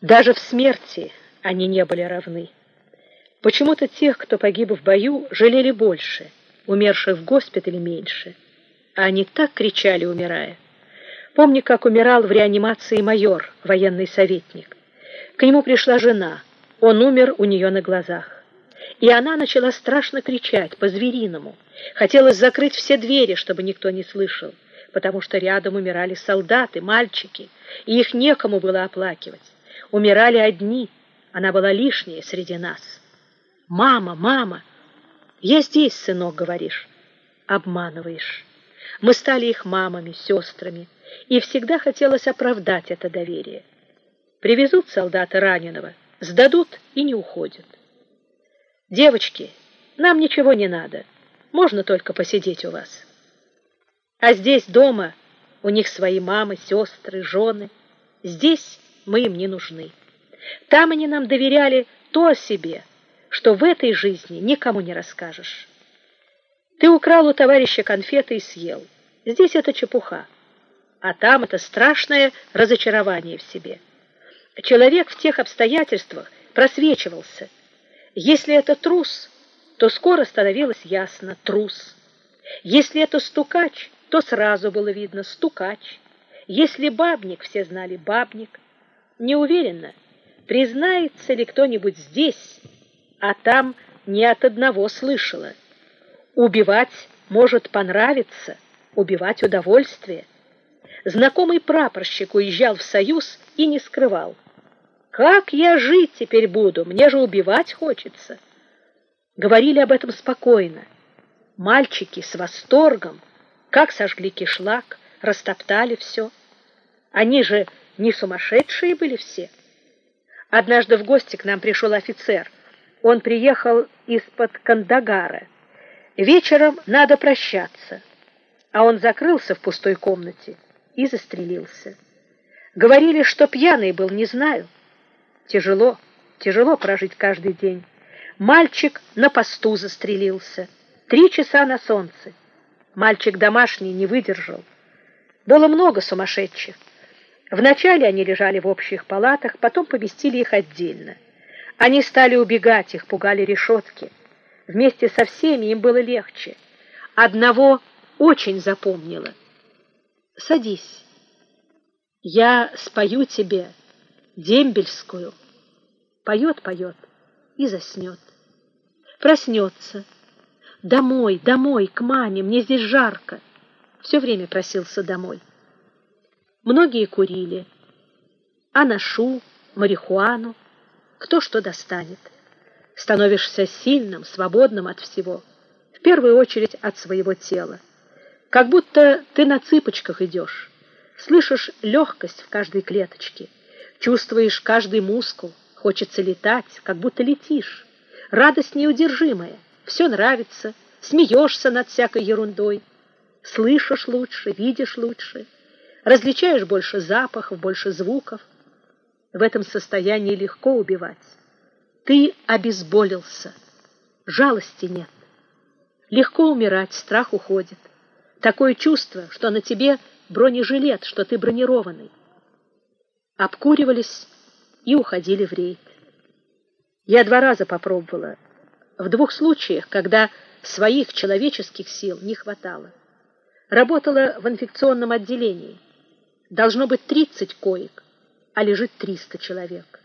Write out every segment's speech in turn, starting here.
Даже в смерти они не были равны. Почему-то тех, кто погиб в бою, жалели больше, умерших в госпитале меньше. А они так кричали, умирая. Помню, как умирал в реанимации майор, военный советник. К нему пришла жена. Он умер у нее на глазах. И она начала страшно кричать, по-звериному. Хотелось закрыть все двери, чтобы никто не слышал, потому что рядом умирали солдаты, мальчики, и их некому было оплакивать. Умирали одни, она была лишняя среди нас. «Мама, мама!» «Я здесь, сынок», — говоришь. Обманываешь. Мы стали их мамами, сестрами, и всегда хотелось оправдать это доверие. Привезут солдата раненого, сдадут и не уходят. Девочки, нам ничего не надо, можно только посидеть у вас. А здесь дома у них свои мамы, сестры, жены. Здесь мы им не нужны. Там они нам доверяли то о себе, что в этой жизни никому не расскажешь. Ты украл у товарища конфеты и съел. Здесь это чепуха, а там это страшное разочарование в себе. Человек в тех обстоятельствах просвечивался. Если это трус, то скоро становилось ясно – трус. Если это стукач, то сразу было видно – стукач. Если бабник, все знали – бабник. Не уверена, признается ли кто-нибудь здесь, а там ни от одного слышала. Убивать может понравиться, убивать удовольствие. Знакомый прапорщик уезжал в Союз и не скрывал. «Как я жить теперь буду? Мне же убивать хочется». Говорили об этом спокойно. Мальчики с восторгом, как сожгли кишлак, растоптали все. Они же не сумасшедшие были все. Однажды в гости к нам пришел офицер. Он приехал из-под Кандагара. Вечером надо прощаться. А он закрылся в пустой комнате и застрелился. Говорили, что пьяный был, не знаю. Тяжело, тяжело прожить каждый день. Мальчик на посту застрелился. Три часа на солнце. Мальчик домашний не выдержал. Было много сумасшедших. Вначале они лежали в общих палатах, потом поместили их отдельно. Они стали убегать, их пугали решетки. Вместе со всеми им было легче. Одного очень запомнила. «Садись. Я спою тебе дембельскую». Поет, поет и заснет. Проснется. «Домой, домой, к маме, мне здесь жарко». Все время просился домой. Многие курили. Анашу, марихуану, кто что достанет. Становишься сильным, свободным от всего, в первую очередь от своего тела. Как будто ты на цыпочках идешь, слышишь легкость в каждой клеточке, чувствуешь каждый мускул, хочется летать, как будто летишь. Радость неудержимая, все нравится, смеешься над всякой ерундой, слышишь лучше, видишь лучше различаешь больше запахов, больше звуков. В этом состоянии легко убивать. Ты обезболился, жалости нет. Легко умирать, страх уходит. Такое чувство, что на тебе бронежилет, что ты бронированный. Обкуривались и уходили в рейд. Я два раза попробовала. В двух случаях, когда своих человеческих сил не хватало. Работала в инфекционном отделении. Должно быть 30 коек, а лежит 300 человек.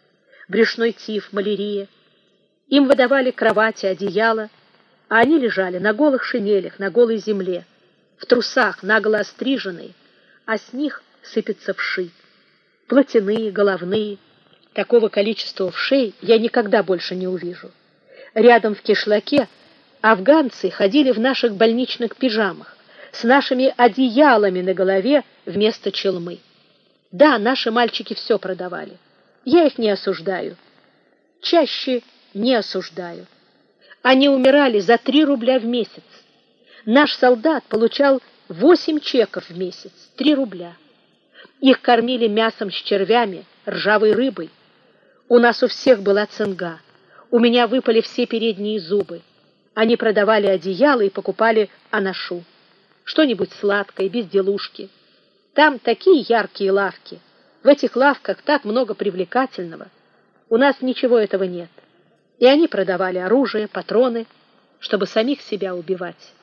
Брюшной тиф, малярия. Им выдавали кровати, одеяла, а они лежали на голых шинелях, на голой земле, в трусах, наголо остриженные, а с них сыпятся вши. Платяные, головные. Такого количества вшей я никогда больше не увижу. Рядом в кишлаке афганцы ходили в наших больничных пижамах с нашими одеялами на голове вместо челмы. Да, наши мальчики все продавали. Я их не осуждаю. Чаще не осуждаю. Они умирали за три рубля в месяц. Наш солдат получал восемь чеков в месяц, три рубля. Их кормили мясом с червями, ржавой рыбой. У нас у всех была цинга. У меня выпали все передние зубы. Они продавали одеяло и покупали анашу что-нибудь сладкое, безделушки. Там такие яркие лавки. В этих лавках так много привлекательного. У нас ничего этого нет. И они продавали оружие, патроны, чтобы самих себя убивать.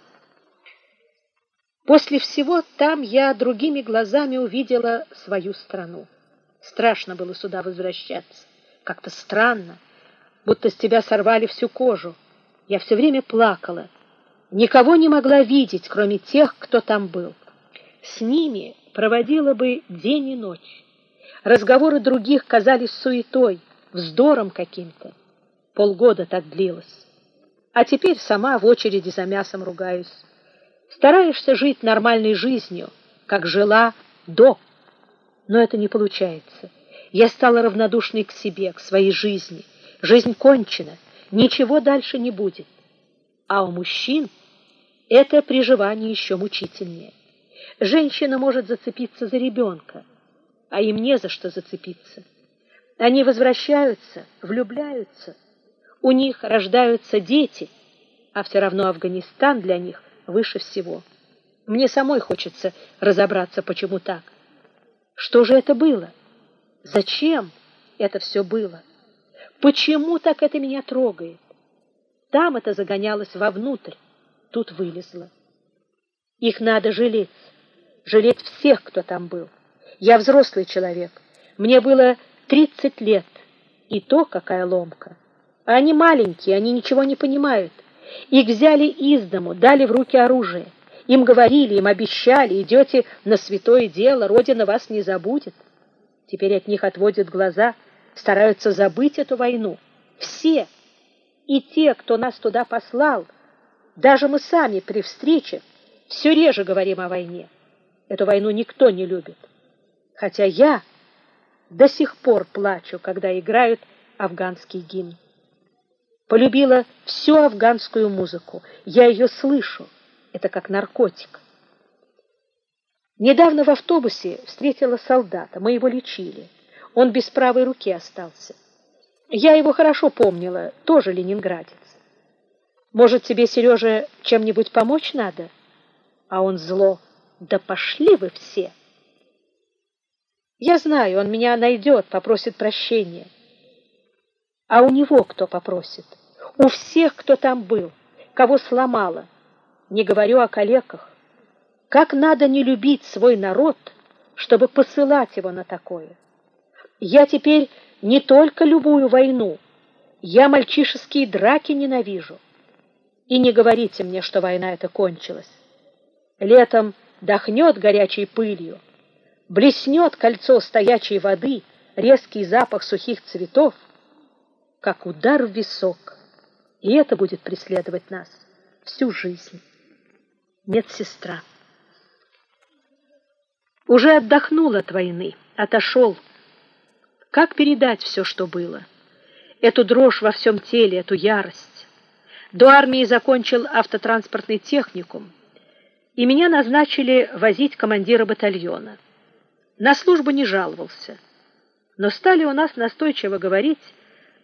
После всего там я другими глазами увидела свою страну. Страшно было сюда возвращаться. Как-то странно, будто с тебя сорвали всю кожу. Я все время плакала. Никого не могла видеть, кроме тех, кто там был. С ними проводила бы день и ночь. Разговоры других казались суетой, вздором каким-то. Полгода так длилось. А теперь сама в очереди за мясом ругаюсь. Стараешься жить нормальной жизнью, как жила до. Но это не получается. Я стала равнодушной к себе, к своей жизни. Жизнь кончена, ничего дальше не будет. А у мужчин это приживание еще мучительнее. Женщина может зацепиться за ребенка, а им не за что зацепиться. Они возвращаются, влюбляются, у них рождаются дети, а все равно Афганистан для них выше всего. Мне самой хочется разобраться, почему так. Что же это было? Зачем это все было? Почему так это меня трогает? Там это загонялось вовнутрь, тут вылезло. Их надо жалеть, жалеть всех, кто там был. Я взрослый человек, мне было 30 лет, и то какая ломка. А они маленькие, они ничего не понимают. Их взяли из дому, дали в руки оружие. Им говорили, им обещали, идете на святое дело, Родина вас не забудет. Теперь от них отводят глаза, стараются забыть эту войну. Все, и те, кто нас туда послал, даже мы сами при встрече все реже говорим о войне. Эту войну никто не любит. Хотя я до сих пор плачу, когда играют афганский гимн полюбила всю афганскую музыку. Я ее слышу. Это как наркотик. Недавно в автобусе встретила солдата. Мы его лечили. Он без правой руки остался. Я его хорошо помнила, тоже ленинградец. Может, тебе, Сережа, чем-нибудь помочь надо? А он зло. Да пошли вы все. Я знаю, он меня найдет, попросит прощения. А у него кто попросит? у всех, кто там был, кого сломало. Не говорю о калеках. Как надо не любить свой народ, чтобы посылать его на такое. Я теперь не только любую войну, я мальчишеские драки ненавижу. И не говорите мне, что война эта кончилась. Летом дохнет горячей пылью, блеснет кольцо стоячей воды, резкий запах сухих цветов, как удар в висок. И это будет преследовать нас всю жизнь. Медсестра. Уже отдохнул от войны, отошел. Как передать все, что было? Эту дрожь во всем теле, эту ярость. До армии закончил автотранспортный техникум, и меня назначили возить командира батальона. На службу не жаловался, но стали у нас настойчиво говорить,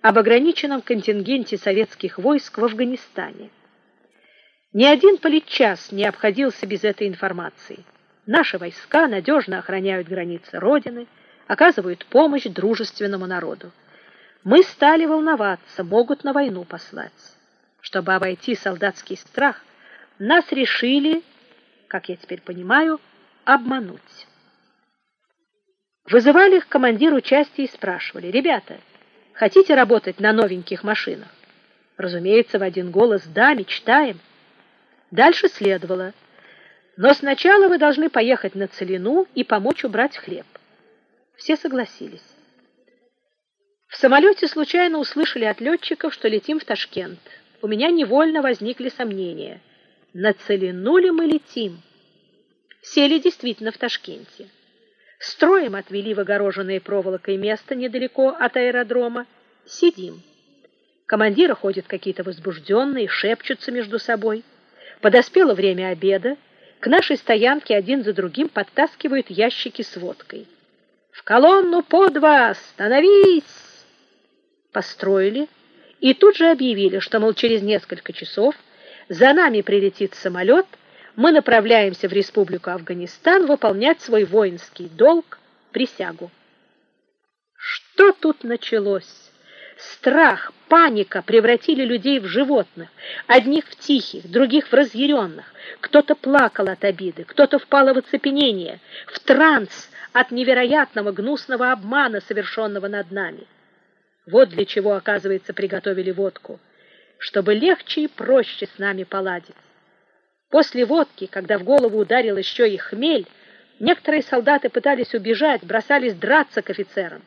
об ограниченном контингенте советских войск в Афганистане. Ни один политчас не обходился без этой информации. Наши войска надежно охраняют границы Родины, оказывают помощь дружественному народу. Мы стали волноваться, могут на войну послать. Чтобы обойти солдатский страх, нас решили, как я теперь понимаю, обмануть. Вызывали их командиру части и спрашивали: "Ребята, Хотите работать на новеньких машинах? Разумеется, в один голос да, мечтаем. Дальше следовало: но сначала вы должны поехать на Целину и помочь убрать хлеб. Все согласились. В самолете случайно услышали от летчиков, что летим в Ташкент. У меня невольно возникли сомнения: на Целину ли мы летим? Сели действительно в Ташкенте. Строем отвели в огороженное проволокой место недалеко от аэродрома. Сидим. Командиры ходят какие-то возбужденные, шепчутся между собой. Подоспело время обеда. К нашей стоянке один за другим подтаскивают ящики с водкой. В колонну по два, становись. Построили и тут же объявили, что мол через несколько часов за нами прилетит самолет мы направляемся в Республику Афганистан выполнять свой воинский долг, присягу. Что тут началось? Страх, паника превратили людей в животных, одних в тихих, других в разъяренных. Кто-то плакал от обиды, кто-то впал в оцепенение, в транс от невероятного гнусного обмана, совершенного над нами. Вот для чего, оказывается, приготовили водку, чтобы легче и проще с нами поладить. После водки, когда в голову ударил еще и хмель, некоторые солдаты пытались убежать, бросались драться к офицерам.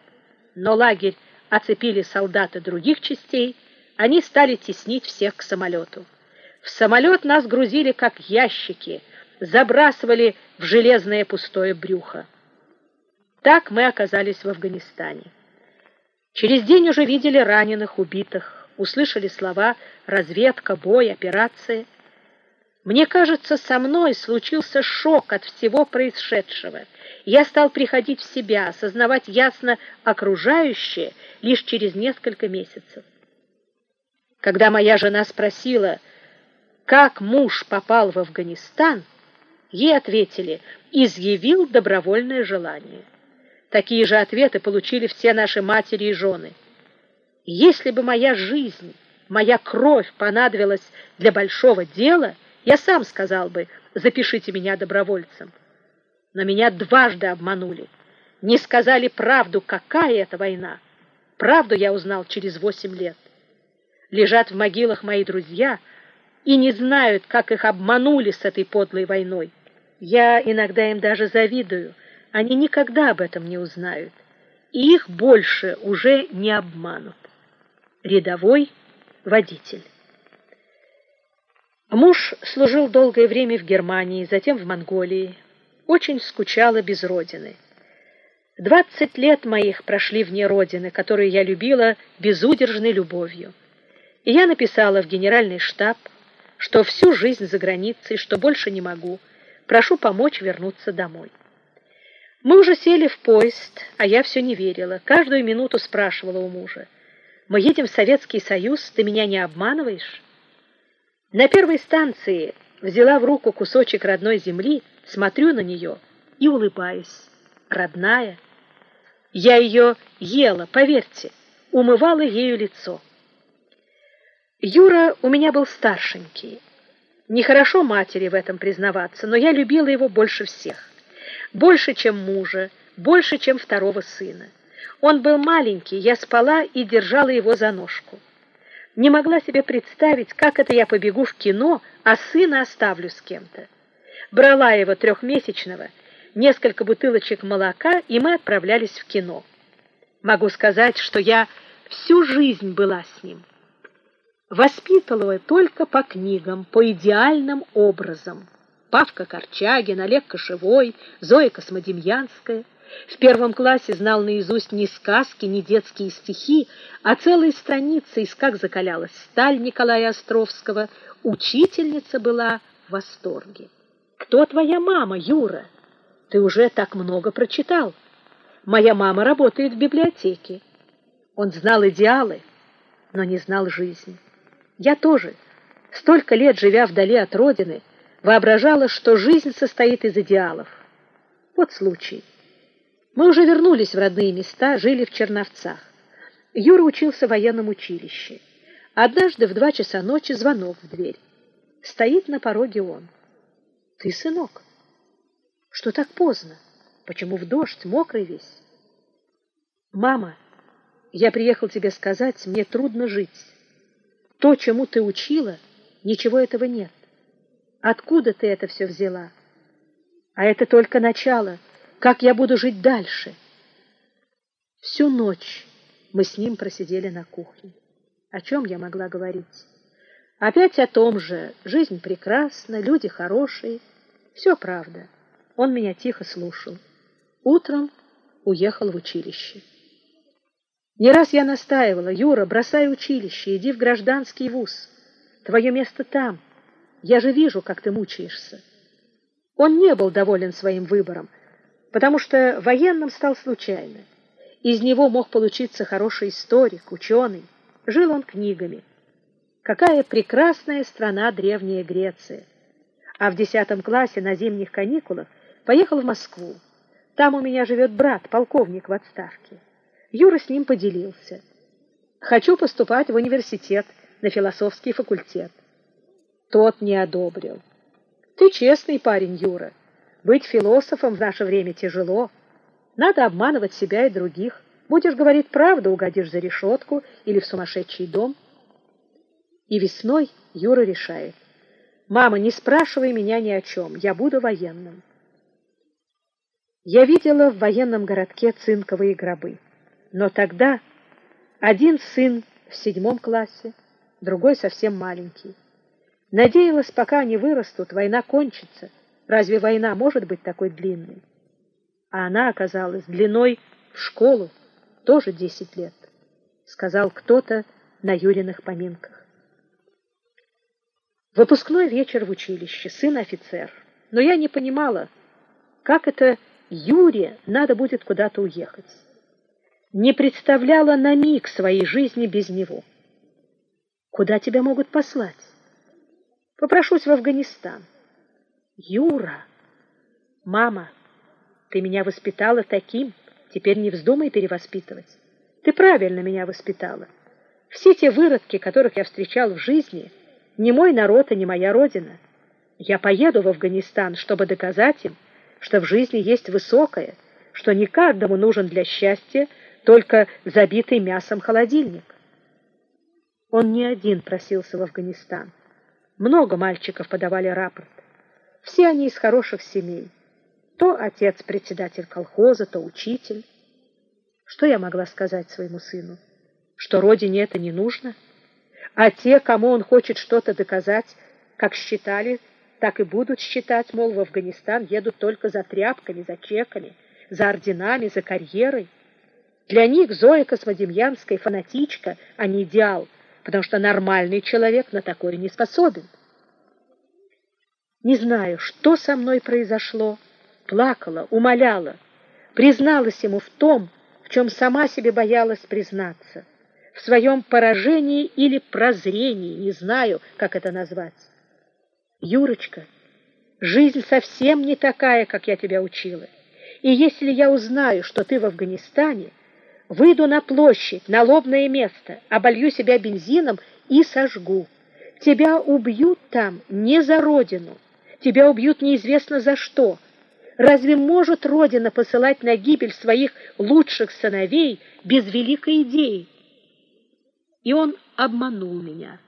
Но лагерь оцепили солдаты других частей, они стали теснить всех к самолету. В самолет нас грузили как ящики, забрасывали в железное пустое брюхо. Так мы оказались в Афганистане. Через день уже видели раненых, убитых, услышали слова «разведка», «бой», «операция». Мне кажется, со мной случился шок от всего происшедшего. Я стал приходить в себя, осознавать ясно окружающее лишь через несколько месяцев. Когда моя жена спросила, как муж попал в Афганистан, ей ответили «изъявил добровольное желание». Такие же ответы получили все наши матери и жены. Если бы моя жизнь, моя кровь понадобилась для большого дела – я сам сказал бы, запишите меня добровольцем. Но меня дважды обманули. Не сказали правду, какая это война. Правду я узнал через восемь лет. Лежат в могилах мои друзья и не знают, как их обманули с этой подлой войной. Я иногда им даже завидую. Они никогда об этом не узнают. И их больше уже не обманут. Рядовой водитель. Муж служил долгое время в Германии, затем в Монголии. Очень скучала без родины. Двадцать лет моих прошли вне родины, которую я любила безудержной любовью. И я написала в генеральный штаб, что всю жизнь за границей, что больше не могу. Прошу помочь вернуться домой. Мы уже сели в поезд, а я все не верила. Каждую минуту спрашивала у мужа: "Мы едем в Советский Союз, ты меня не обманываешь?" На первой станции взяла в руку кусочек родной земли, смотрю на нее и улыбаюсь. Родная. Я ее ела, поверьте, умывала ею лицо. Юра у меня был старшенький. Нехорошо матери в этом признаваться, но я любила его больше всех. Больше, чем мужа, больше, чем второго сына. Он был маленький, я спала и держала его за ножку не могла себе представить, как это я побегу в кино, а сына оставлю с кем-то. Брала его трехмесячного, несколько бутылочек молока, и мы отправлялись в кино. Могу сказать, что я всю жизнь была с ним. Воспитывала только по книгам, по идеальным образам. Павка Корчагин, Олег Кошевой, Зоя Космодемьянская — в первом классе знал наизусть не сказки, не детские стихи, а целые страницы из «Как закалялась сталь» Николая Островского. Учительница была в восторге. «Кто твоя мама, Юра? Ты уже так много прочитал. Моя мама работает в библиотеке». Он знал идеалы, но не знал жизни. Я тоже, столько лет живя вдали от родины, воображала, что жизнь состоит из идеалов. Вот случай. Мы уже вернулись в родные места, жили в Черновцах. Юра учился в военном училище. Однажды в два часа ночи звонок в дверь. Стоит на пороге он. Ты, сынок? Что так поздно? Почему в дождь, мокрый весь? Мама, я приехал тебе сказать, мне трудно жить. То, чему ты учила, ничего этого нет. Откуда ты это все взяла? А это только начало. Как я буду жить дальше? Всю ночь мы с ним просидели на кухне. О чем я могла говорить? Опять о том же. Жизнь прекрасна, люди хорошие. Все правда. Он меня тихо слушал. Утром уехал в училище. Не раз я настаивала, Юра, бросай училище, иди в гражданский вуз. Твое место там. Я же вижу, как ты мучаешься. Он не был доволен своим выбором потому что военным стал случайно. Из него мог получиться хороший историк, ученый. Жил он книгами. Какая прекрасная страна древняя Греция. А в десятом классе на зимних каникулах поехал в Москву. Там у меня живет брат, полковник в отставке. Юра с ним поделился. Хочу поступать в университет на философский факультет. Тот не одобрил. Ты честный парень, Юра. Быть философом в наше время тяжело. Надо обманывать себя и других. Будешь говорить правду, угодишь за решетку или в сумасшедший дом. И весной Юра решает. Мама, не спрашивай меня ни о чем, я буду военным. Я видела в военном городке цинковые гробы. Но тогда один сын в седьмом классе, другой совсем маленький. Надеялась, пока они вырастут, война кончится. Разве война может быть такой длинной? А она оказалась длиной в школу, тоже десять лет, сказал кто-то на Юриных поминках. Выпускной вечер в училище, сын офицер. Но я не понимала, как это Юре надо будет куда-то уехать. Не представляла на миг своей жизни без него. Куда тебя могут послать? Попрошусь в Афганистан. Юра, мама, ты меня воспитала таким, теперь не вздумай перевоспитывать. Ты правильно меня воспитала. Все те выродки, которых я встречал в жизни, не мой народ и не моя родина. Я поеду в Афганистан, чтобы доказать им, что в жизни есть высокое, что не каждому нужен для счастья только забитый мясом холодильник. Он не один просился в Афганистан. Много мальчиков подавали рапорт. Все они из хороших семей. То отец председатель колхоза, то учитель. Что я могла сказать своему сыну? Что родине это не нужно? А те, кому он хочет что-то доказать, как считали, так и будут считать, мол, в Афганистан едут только за тряпками, за чеками, за орденами, за карьерой. Для них Зоя Космодемьянская фанатичка, а не идеал, потому что нормальный человек на такое не способен. Не знаю, что со мной произошло, плакала, умоляла, призналась ему в том, в чем сама себе боялась признаться, в своем поражении или прозрении, не знаю, как это назвать. Юрочка, жизнь совсем не такая, как я тебя учила. И если я узнаю, что ты в Афганистане, выйду на площадь, на лобное место, оболью себя бензином и сожгу. Тебя убьют там не за родину, тебя убьют неизвестно за что. Разве может родина посылать на гибель своих лучших сыновей без великой идеи? И он обманул меня,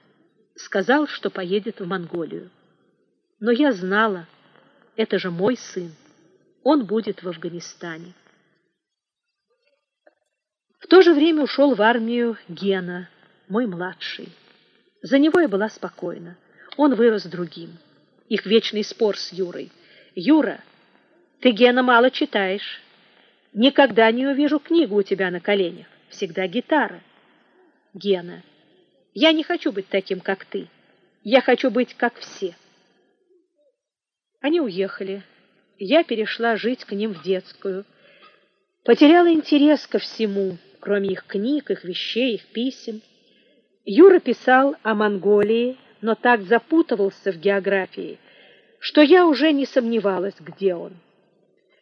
сказал, что поедет в Монголию. Но я знала, это же мой сын. Он будет в Афганистане. В то же время ушел в армию Гена, мой младший. За него я была спокойна. Он вырос другим. Их вечный спор с Юрой. Юра, ты, Гена, мало читаешь. Никогда не увижу книгу у тебя на коленях. Всегда гитара. Гена, я не хочу быть таким, как ты. Я хочу быть как все. Они уехали. Я перешла жить к ним в детскую. Потеряла интерес ко всему, кроме их книг, их вещей, их писем. Юра писал о Монголии, но так запутывался в географии, что я уже не сомневалась, где он.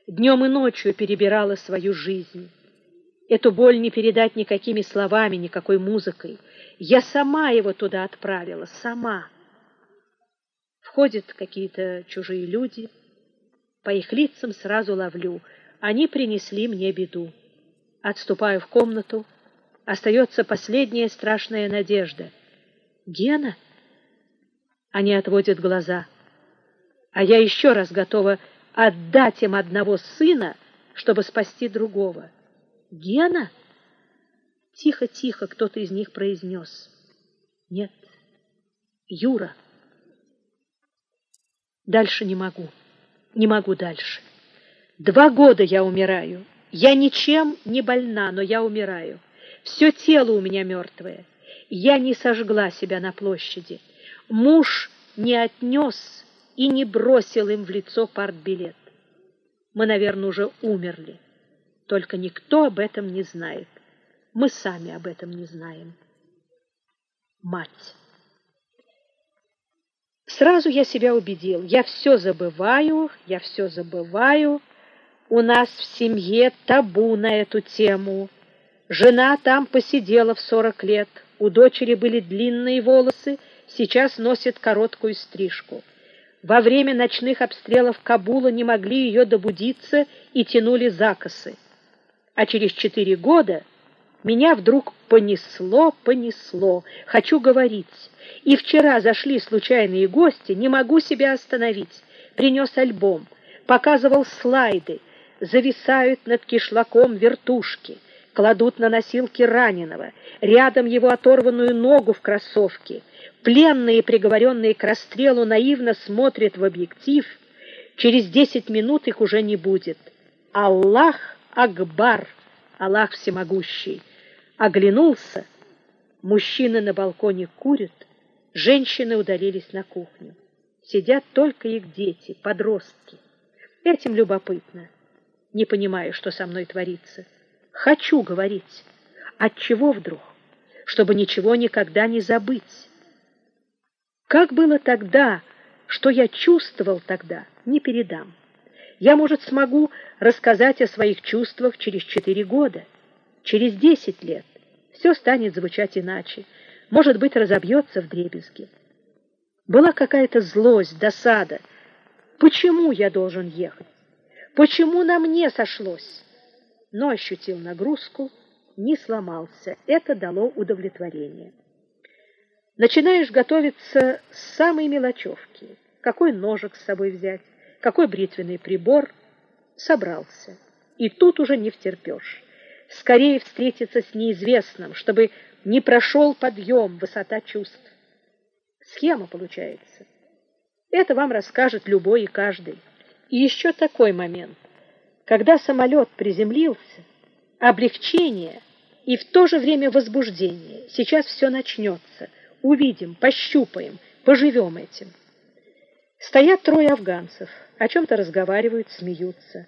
Днем и ночью перебирала свою жизнь. Эту боль не передать никакими словами, никакой музыкой. Я сама его туда отправила, сама. Входят какие-то чужие люди. По их лицам сразу ловлю. Они принесли мне беду. Отступаю в комнату. Остается последняя страшная надежда. Гена? Они отводят глаза. А я еще раз готова отдать им одного сына, чтобы спасти другого. Гена? Тихо-тихо кто-то из них произнес. Нет, Юра. Дальше не могу. Не могу дальше. Два года я умираю. Я ничем не больна, но я умираю. Все тело у меня мертвое. Я не сожгла себя на площади. Муж не отнес и не бросил им в лицо партбилет. Мы, наверное, уже умерли. Только никто об этом не знает. Мы сами об этом не знаем. Мать. Сразу я себя убедил. Я все забываю, я все забываю. У нас в семье табу на эту тему. Жена там посидела в сорок лет. У дочери были длинные волосы, сейчас носит короткую стрижку. Во время ночных обстрелов Кабула не могли ее добудиться и тянули за косы. А через четыре года меня вдруг понесло, понесло. Хочу говорить. И вчера зашли случайные гости, не могу себя остановить. Принес альбом, показывал слайды, зависают над кишлаком вертушки, кладут на носилки раненого, рядом его оторванную ногу в кроссовке. Пленные, приговоренные к расстрелу, наивно смотрят в объектив. Через десять минут их уже не будет. Аллах Акбар, Аллах всемогущий. Оглянулся. Мужчины на балконе курят, женщины удалились на кухню. Сидят только их дети, подростки. Этим любопытно. Не понимаю, что со мной творится. Хочу говорить. От чего вдруг? Чтобы ничего никогда не забыть. Как было тогда, что я чувствовал тогда, не передам. Я, может, смогу рассказать о своих чувствах через четыре года, через десять лет. Все станет звучать иначе. Может быть, разобьется в дребезги. Была какая-то злость, досада. Почему я должен ехать? Почему на мне сошлось? Но ощутил нагрузку, не сломался. Это дало удовлетворение. Начинаешь готовиться с самой мелочевки. Какой ножик с собой взять, какой бритвенный прибор. Собрался. И тут уже не втерпешь. Скорее встретиться с неизвестным, чтобы не прошел подъем, высота чувств. Схема получается. Это вам расскажет любой и каждый. И еще такой момент. Когда самолет приземлился, облегчение и в то же время возбуждение. Сейчас все начнется. Увидим, пощупаем, поживем этим. Стоят трое афганцев, о чем-то разговаривают, смеются.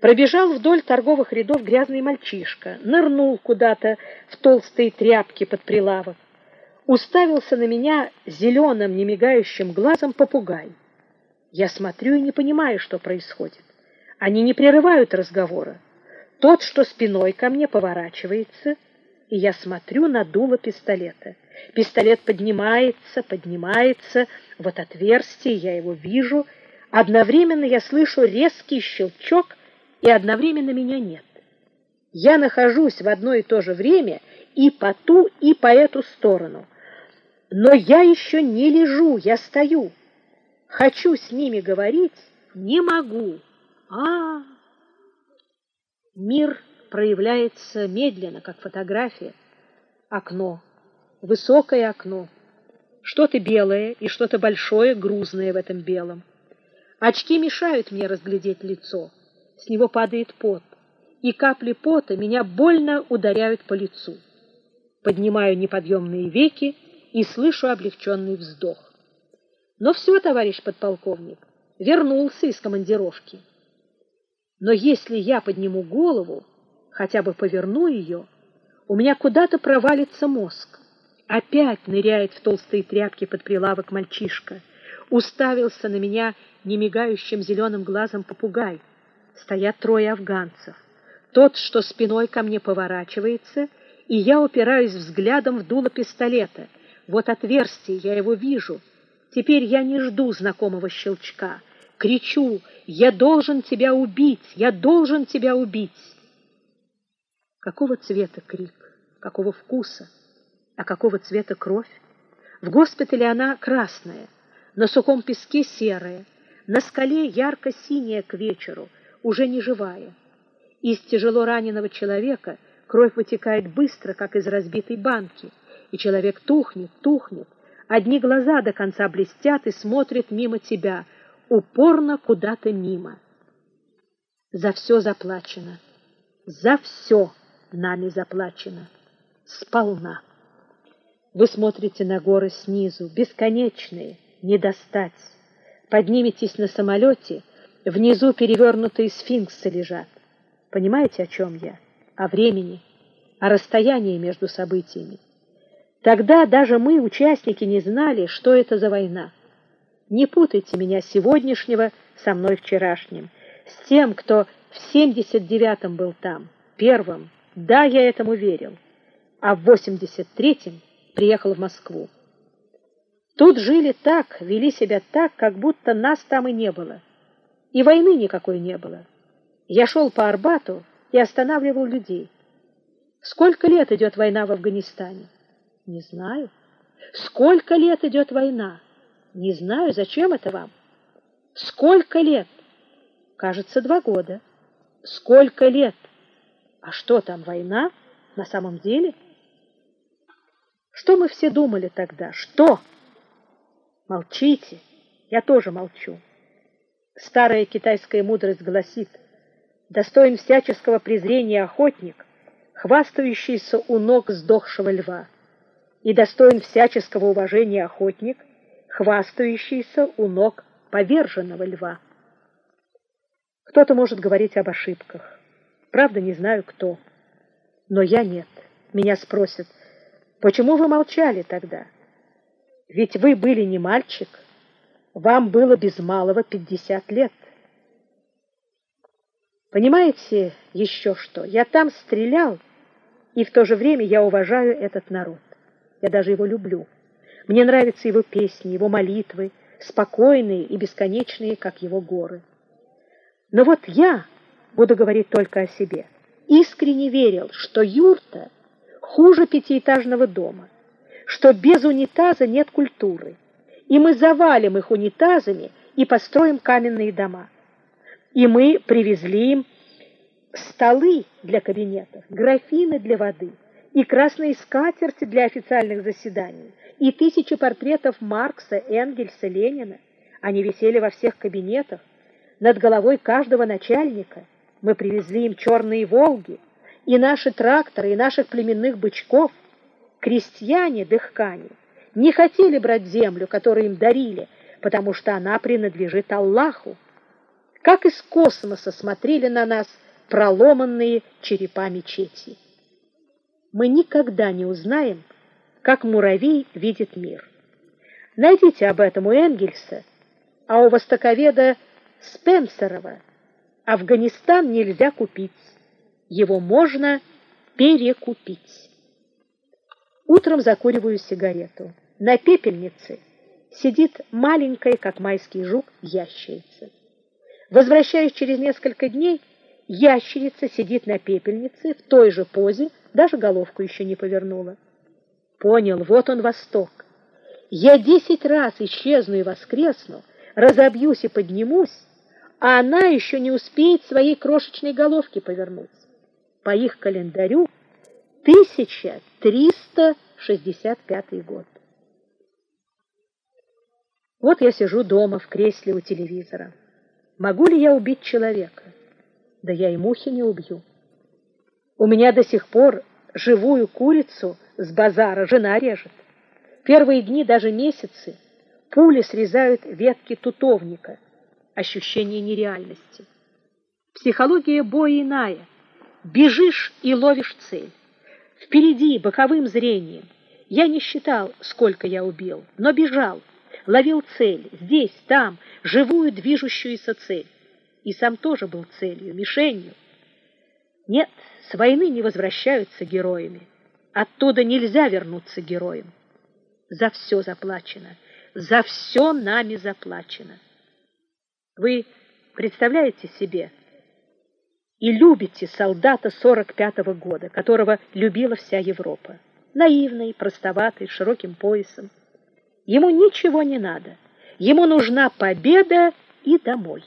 Пробежал вдоль торговых рядов грязный мальчишка, нырнул куда-то в толстые тряпки под прилавок. Уставился на меня зеленым, немигающим глазом попугай. Я смотрю и не понимаю, что происходит. Они не прерывают разговора. Тот, что спиной ко мне, поворачивается, и я смотрю на дуло пистолета. Пистолет поднимается, поднимается, вот отверстие, я его вижу. Одновременно я слышу резкий щелчок, и одновременно меня нет. Я нахожусь в одно и то же время и по ту, и по эту сторону. Но я еще не лежу, я стою. Хочу с ними говорить, не могу. А. Мир проявляется медленно, как фотография. Окно, высокое окно. Что-то белое и что-то большое, грузное в этом белом. Очки мешают мне разглядеть лицо. С него падает пот, и капли пота меня больно ударяют по лицу. Поднимаю неподъемные веки и слышу облегченный вздох. Но все, товарищ подполковник, вернулся из командировки. Но если я подниму голову, хотя бы поверну ее, у меня куда-то провалится мозг. Опять ныряет в толстые тряпки под прилавок мальчишка. Уставился на меня немигающим зеленым глазом попугай. Стоят трое афганцев. Тот, что спиной ко мне поворачивается, и я упираюсь взглядом в дуло пистолета. Вот отверстие, я его вижу — Теперь я не жду знакомого щелчка. Кричу, я должен тебя убить, я должен тебя убить. Какого цвета крик, какого вкуса, а какого цвета кровь? В госпитале она красная, на сухом песке серая, на скале ярко-синяя к вечеру, уже не живая. Из тяжело раненого человека кровь вытекает быстро, как из разбитой банки, и человек тухнет, тухнет, Одни глаза до конца блестят и смотрят мимо тебя, упорно куда-то мимо. За все заплачено. За все нами заплачено. Сполна. Вы смотрите на горы снизу, бесконечные, не достать. Подниметесь на самолете, внизу перевернутые сфинксы лежат. Понимаете, о чем я? О времени, о расстоянии между событиями. Тогда даже мы, участники, не знали, что это за война. Не путайте меня сегодняшнего со мной вчерашним, с тем, кто в 79-м был там, первым, Да, я этому верил. А в 83-м приехал в Москву. Тут жили так, вели себя так, как будто нас там и не было. И войны никакой не было. Я шел по Арбату и останавливал людей. Сколько лет идет война в Афганистане? Не знаю. Сколько лет идет война? Не знаю, зачем это вам? Сколько лет? Кажется, два года. Сколько лет? А что там, война? На самом деле? Что мы все думали тогда? Что? Молчите. Я тоже молчу. Старая китайская мудрость гласит, достоин всяческого презрения охотник, хвастающийся у ног сдохшего льва, и достоин всяческого уважения охотник, хвастающийся у ног поверженного льва. Кто-то может говорить об ошибках. Правда, не знаю кто. Но я нет. Меня спросят, почему вы молчали тогда? Ведь вы были не мальчик. Вам было без малого пятьдесят лет. Понимаете еще что? Я там стрелял, и в то же время я уважаю этот народ. Я даже его люблю. Мне нравятся его песни, его молитвы, спокойные и бесконечные, как его горы. Но вот я буду говорить только о себе. Искренне верил, что юрта хуже пятиэтажного дома, что без унитаза нет культуры, и мы завалим их унитазами и построим каменные дома. И мы привезли им столы для кабинетов, графины для воды и красные скатерти для официальных заседаний, и тысячи портретов Маркса, Энгельса, Ленина. Они висели во всех кабинетах, над головой каждого начальника. Мы привезли им черные «Волги», и наши тракторы, и наших племенных бычков. Крестьяне, дыхкане, не хотели брать землю, которую им дарили, потому что она принадлежит Аллаху. Как из космоса смотрели на нас проломанные черепа мечети. Мы никогда не узнаем, как муравей видит мир. Найдите об этом у Энгельса, а у востоковеда Спенсерова Афганистан нельзя купить, его можно перекупить. Утром закуриваю сигарету. На пепельнице сидит маленькая, как майский жук, ящерица. Возвращаясь через несколько дней, ящерица сидит на пепельнице в той же позе, даже головку еще не повернула. Понял, вот он восток. Я десять раз исчезну и воскресну, разобьюсь и поднимусь, а она еще не успеет своей крошечной головки повернуть. По их календарю 1365 год. Вот я сижу дома в кресле у телевизора. Могу ли я убить человека? Да я и мухи не убью. У меня до сих пор живую курицу с базара жена режет. Первые дни, даже месяцы, пули срезают ветки тутовника — ощущение нереальности. Психология боя иная. Бежишь и ловишь цель. Впереди, боковым зрением. Я не считал, сколько я убил, но бежал, ловил цель, здесь, там, живую движущуюся цель. И сам тоже был целью, мишенью. Нет, с войны не возвращаются героями. Оттуда нельзя вернуться героем. За все заплачено, за все нами заплачено. Вы представляете себе и любите солдата 45-го года, которого любила вся Европа. Наивный, простоватый, широким поясом. Ему ничего не надо. Ему нужна победа и домой.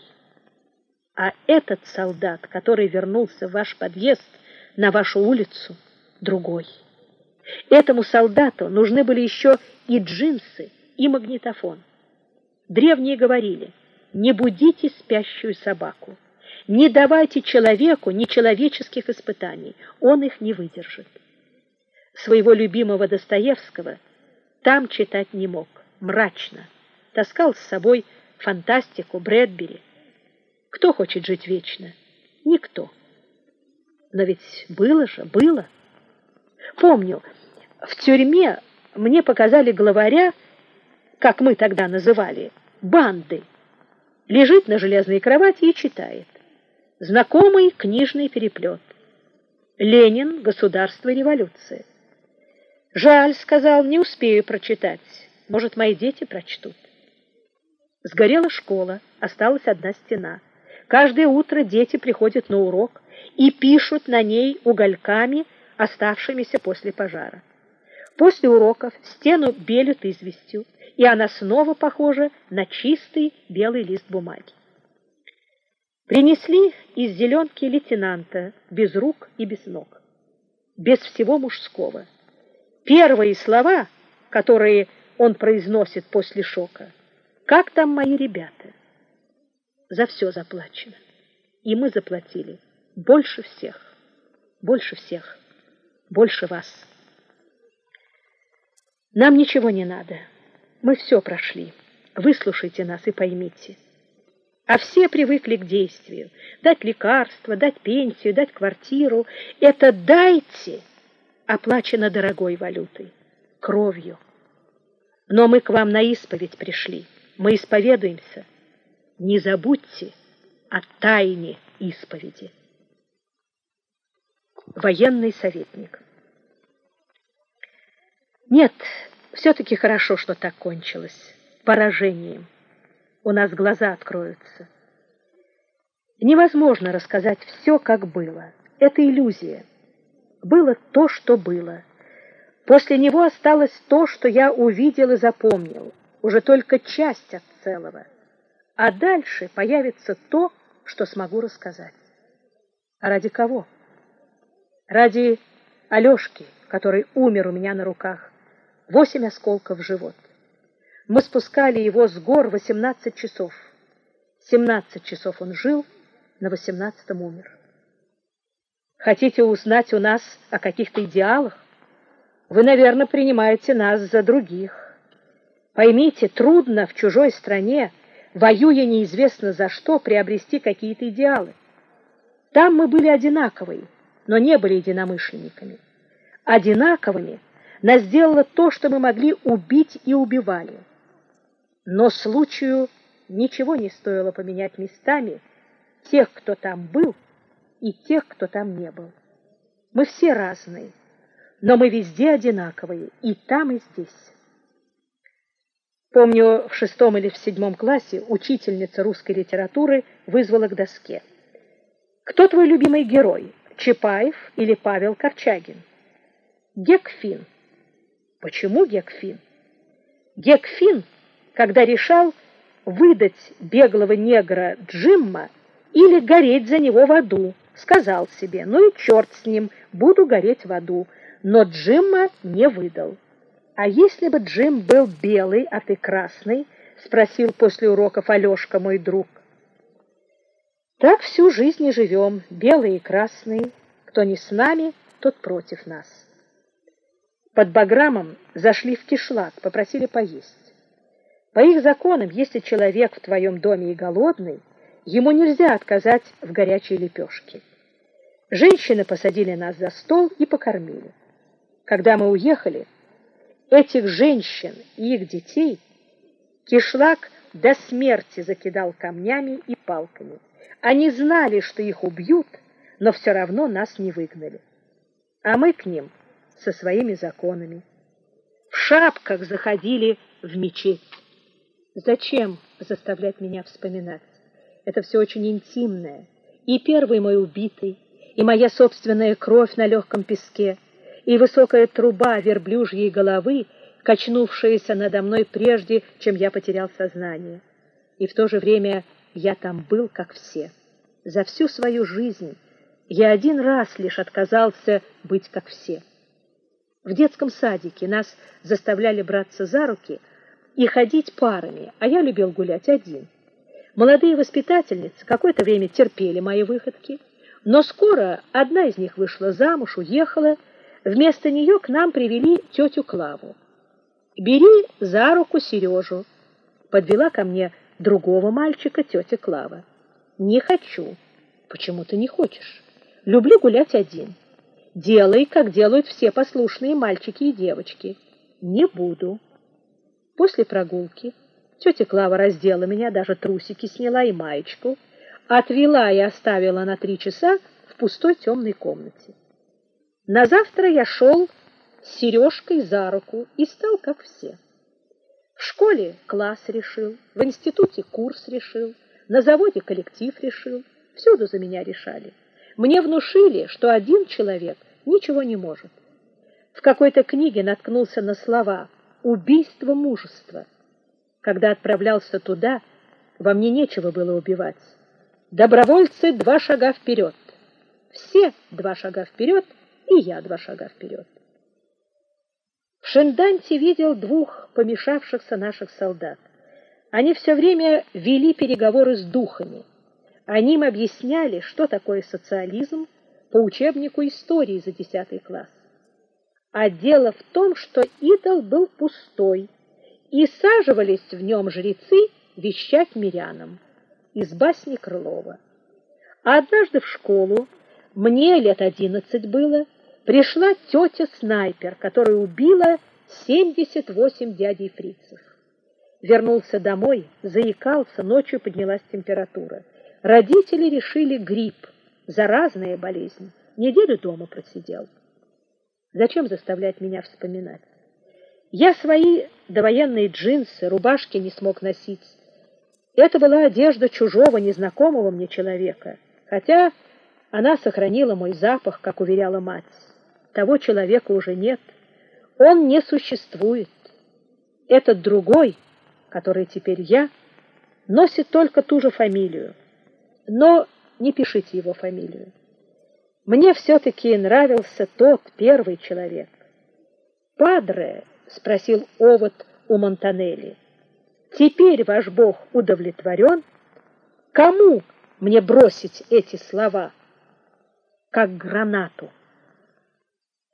А этот солдат, который вернулся в ваш подъезд, на вашу улицу, другой. Этому солдату нужны были еще и джинсы, и магнитофон. Древние говорили – не будите спящую собаку. Не давайте человеку нечеловеческих испытаний, он их не выдержит. Своего любимого Достоевского там читать не мог, мрачно. Таскал с собой фантастику Брэдбери. Кто хочет жить вечно? Никто. Но ведь было же, было. Помню, в тюрьме мне показали главаря, как мы тогда называли, банды лежит на железной кровати и читает. Знакомый книжный переплет. Ленин, государство и революция. Жаль, сказал, не успею прочитать. Может, мои дети прочтут. Сгорела школа, осталась одна стена. Каждое утро дети приходят на урок и пишут на ней угольками, оставшимися после пожара. После уроков стену белят известью, и она снова похожа на чистый белый лист бумаги. Принесли из зеленки лейтенанта, без рук и без ног, без всего мужского. Первые слова, которые он произносит после шока. Как там мои ребята? За все заплачено. И мы заплатили больше всех. Больше всех. Больше вас. Нам ничего не надо. Мы все прошли. Выслушайте нас и поймите. А все привыкли к действию. Дать лекарство, дать пенсию, дать квартиру. Это дайте оплачено дорогой валютой, кровью. Но мы к вам на исповедь пришли. Мы исповедуемся. Не забудьте о тайне исповеди. Военный советник. Нет, все-таки хорошо, что так кончилось. Поражением. У нас глаза откроются. Невозможно рассказать все, как было. Это иллюзия. Было то, что было. После него осталось то, что я увидел и запомнил, уже только часть от целого. А дальше появится то, что смогу рассказать. А ради кого? Ради Алёшки, который умер у меня на руках. Восемь осколков в живот. Мы спускали его с гор 18 часов. 17 часов он жил, на 18-м умер. Хотите узнать у нас о каких-то идеалах? Вы, наверное, принимаете нас за других. Поймите, трудно в чужой стране, воюя неизвестно за что, приобрести какие-то идеалы. Там мы были одинаковые, но не были единомышленниками. Одинаковыми нас сделало то, что мы могли убить и убивали. Но случаю ничего не стоило поменять местами тех, кто там был, и тех, кто там не был. Мы все разные но мы везде одинаковые, и там, и здесь. Помню, в шестом или в седьмом классе учительница русской литературы вызвала к доске. Кто твой любимый герой, Чапаев или Павел Корчагин? Гекфин. Почему Гекфин? Гекфин, когда решал выдать беглого негра Джимма или гореть за него в аду, сказал себе: "Ну и черт с ним, буду гореть в аду" но Джимма не выдал. А если бы Джим был белый, а ты красный, спросил после уроков Алёшка, мой друг. Так всю жизнь и живем, белые и красные. Кто не с нами, тот против нас. Под Баграмом зашли в кишлак, попросили поесть. По их законам, если человек в твоем доме и голодный, ему нельзя отказать в горячей лепешке. Женщины посадили нас за стол и покормили. Когда мы уехали, этих женщин и их детей кишлак до смерти закидал камнями и палками. Они знали, что их убьют, но все равно нас не выгнали. А мы к ним со своими законами. В шапках заходили в мечеть. Зачем заставлять меня вспоминать? Это все очень интимное. И первый мой убитый, и моя собственная кровь на легком песке — и высокая труба верблюжьей головы, качнувшаяся надо мной прежде, чем я потерял сознание. И в то же время я там был, как все. За всю свою жизнь я один раз лишь отказался быть как все. В детском садике нас заставляли браться за руки и ходить парами, а я любил гулять один. Молодые воспитательницы какое-то время терпели мои выходки, но скоро одна из них вышла замуж, уехала, Вместо нее к нам привели тетю Клаву. «Бери за руку Сережу», — подвела ко мне другого мальчика тетя Клава. «Не хочу». «Почему ты не хочешь?» «Люблю гулять один». «Делай, как делают все послушные мальчики и девочки». «Не буду». После прогулки тетя Клава раздела меня, даже трусики сняла и маечку, отвела и оставила на три часа в пустой темной комнате. На завтра я шел с Сережкой за руку и стал как все. В школе класс решил, в институте курс решил, на заводе коллектив решил, всюду за меня решали. Мне внушили, что один человек ничего не может. В какой-то книге наткнулся на слова «убийство мужества». Когда отправлялся туда, во мне нечего было убивать. Добровольцы два шага вперед. Все два шага вперед, и я два шага вперед. В Шенданте видел двух помешавшихся наших солдат. Они все время вели переговоры с духами. Они им объясняли, что такое социализм по учебнику истории за 10 класс. А дело в том, что идол был пустой, и саживались в нем жрецы вещать мирянам из басни Крылова. А однажды в школу, мне лет одиннадцать было, пришла тетя-снайпер, которая убила 78 дядей фрицев. Вернулся домой, заикался, ночью поднялась температура. Родители решили грипп, заразная болезнь. Неделю дома просидел. Зачем заставлять меня вспоминать? Я свои довоенные джинсы, рубашки не смог носить. Это была одежда чужого, незнакомого мне человека, хотя она сохранила мой запах, как уверяла мать. Того человека уже нет. Он не существует. Этот другой, который теперь я, носит только ту же фамилию. Но не пишите его фамилию. Мне все-таки нравился тот первый человек. «Падре», — спросил Овод у Монтанелли, — «теперь ваш Бог удовлетворен? Кому мне бросить эти слова?» «Как гранату»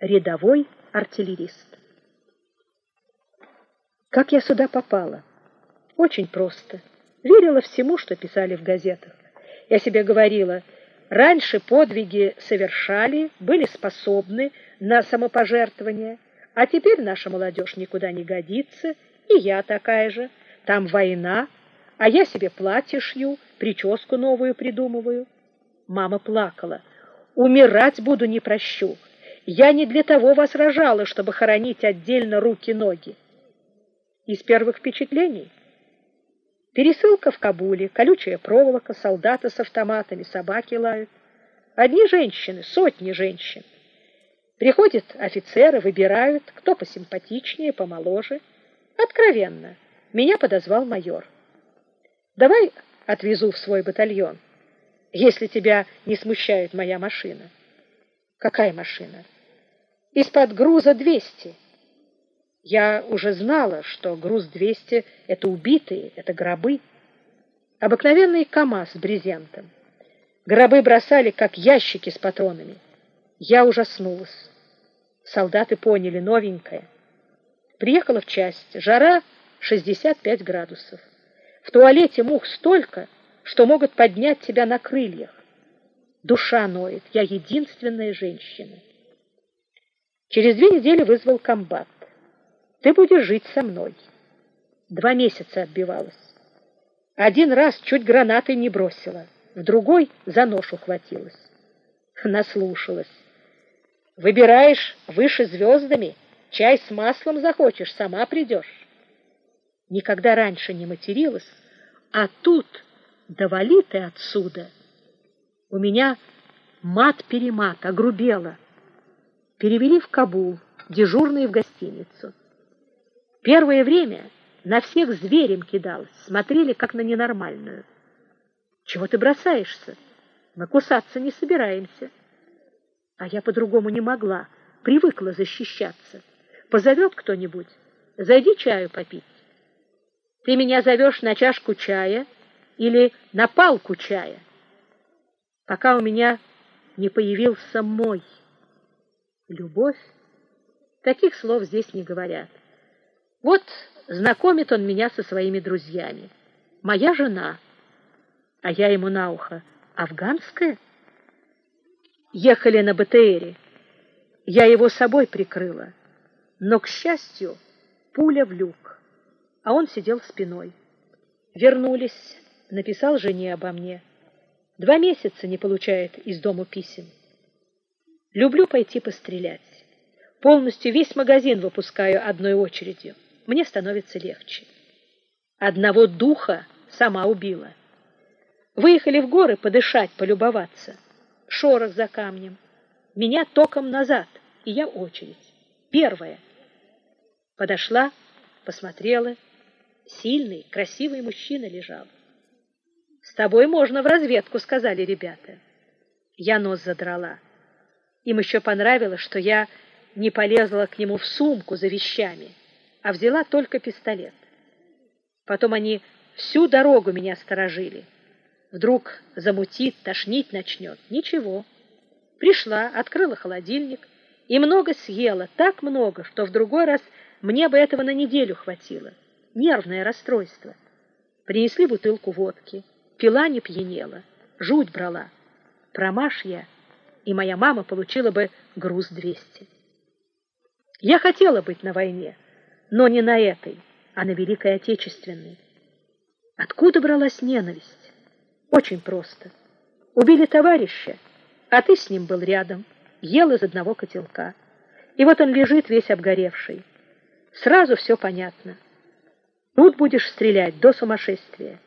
рядовой артиллерист. Как я сюда попала? Очень просто. Верила всему, что писали в газетах. Я себе говорила, раньше подвиги совершали, были способны на самопожертвование, а теперь наша молодежь никуда не годится, и я такая же. Там война, а я себе платье шью, прическу новую придумываю. Мама плакала. Умирать буду не прощу. Я не для того вас рожала, чтобы хоронить отдельно руки-ноги. Из первых впечатлений пересылка в Кабуле, колючая проволока, солдаты с автоматами, собаки лают. Одни женщины, сотни женщин. Приходят офицеры, выбирают, кто посимпатичнее, помоложе. Откровенно. Меня подозвал майор. Давай отвезу в свой батальон, если тебя не смущает моя машина. Какая машина? Из-под груза 200. Я уже знала, что груз 200 это убитые, это гробы. Обыкновенный КАМАЗ с брезентом. Гробы бросали как ящики с патронами. Я ужаснулась. Солдаты поняли новенькое. Приехала в часть. Жара 65 градусов. В туалете мух столько, что могут поднять тебя на крыльях. Душа ноет, я единственная женщина. Через две недели вызвал комбат. Ты будешь жить со мной. Два месяца отбивалась. Один раз чуть гранатой не бросила, в другой за нож ухватилась. Наслушалась. Выбираешь выше звездами, чай с маслом захочешь, сама придешь. Никогда раньше не материлась, а тут довали ты отсюда — у меня мат-перемат, огрубело. Перевели в Кабул, дежурные в гостиницу. Первое время на всех зверем кидалась, смотрели как на ненормальную. Чего ты бросаешься? Мы кусаться не собираемся. А я по-другому не могла, привыкла защищаться. Позовет кто-нибудь, зайди чаю попить. Ты меня зовешь на чашку чая или на палку чая пока у меня не появился мой. Любовь? Таких слов здесь не говорят. Вот знакомит он меня со своими друзьями. Моя жена, а я ему на ухо. Афганская? Ехали на БТРе. Я его собой прикрыла. Но, к счастью, пуля в люк, а он сидел спиной. Вернулись, написал жене обо мне. Два месяца не получает из дому писем. Люблю пойти пострелять. Полностью весь магазин выпускаю одной очередью. Мне становится легче. Одного духа сама убила. Выехали в горы подышать, полюбоваться. Шорох за камнем. Меня током назад, и я очередь. Первая. Подошла, посмотрела. Сильный, красивый мужчина лежал. «С тобой можно в разведку», — сказали ребята. Я нос задрала. Им еще понравилось, что я не полезла к нему в сумку за вещами, а взяла только пистолет. Потом они всю дорогу меня сторожили. Вдруг замутит, тошнить начнет. Ничего. Пришла, открыла холодильник и много съела, так много, что в другой раз мне бы этого на неделю хватило. Нервное расстройство. Принесли бутылку водки. Пила не пьянела, жуть брала. Промажь я, и моя мама получила бы груз 200. Я хотела быть на войне, но не на этой, а на Великой Отечественной. Откуда бралась ненависть? Очень просто. Убили товарища, а ты с ним был рядом, ел из одного котелка. И вот он лежит весь обгоревший. Сразу все понятно. Тут будешь стрелять до сумасшествия.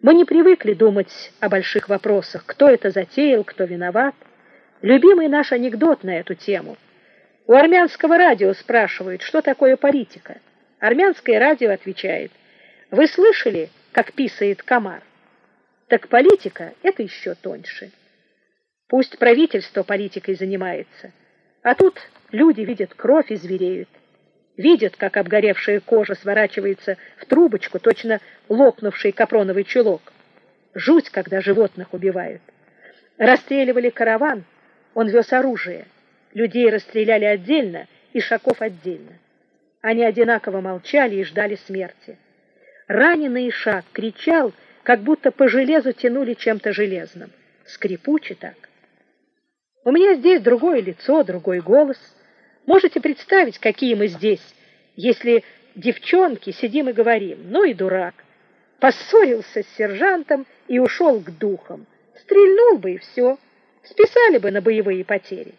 Мы не привыкли думать о больших вопросах, кто это затеял, кто виноват. Любимый наш анекдот на эту тему — у армянского радио спрашивают, что такое политика. Армянское радио отвечает, вы слышали, как писает комар? Так политика — это еще тоньше. Пусть правительство политикой занимается, а тут люди видят кровь и звереют. Видят, как обгоревшая кожа сворачивается в трубочку, точно лопнувший капроновый чулок. Жуть, когда животных убивают. Расстреливали караван, он вез оружие — Людей расстреляли отдельно, и Ишаков отдельно. Они одинаково молчали и ждали смерти. Раненый Ишак кричал, как будто по железу тянули чем-то железным. Скрипуче так. У меня здесь другое лицо, другой голос. Можете представить, какие мы здесь, если девчонки сидим и говорим, ну и дурак. Поссорился с сержантом и ушел к духам. Стрельнул бы и все. Списали бы на боевые потери.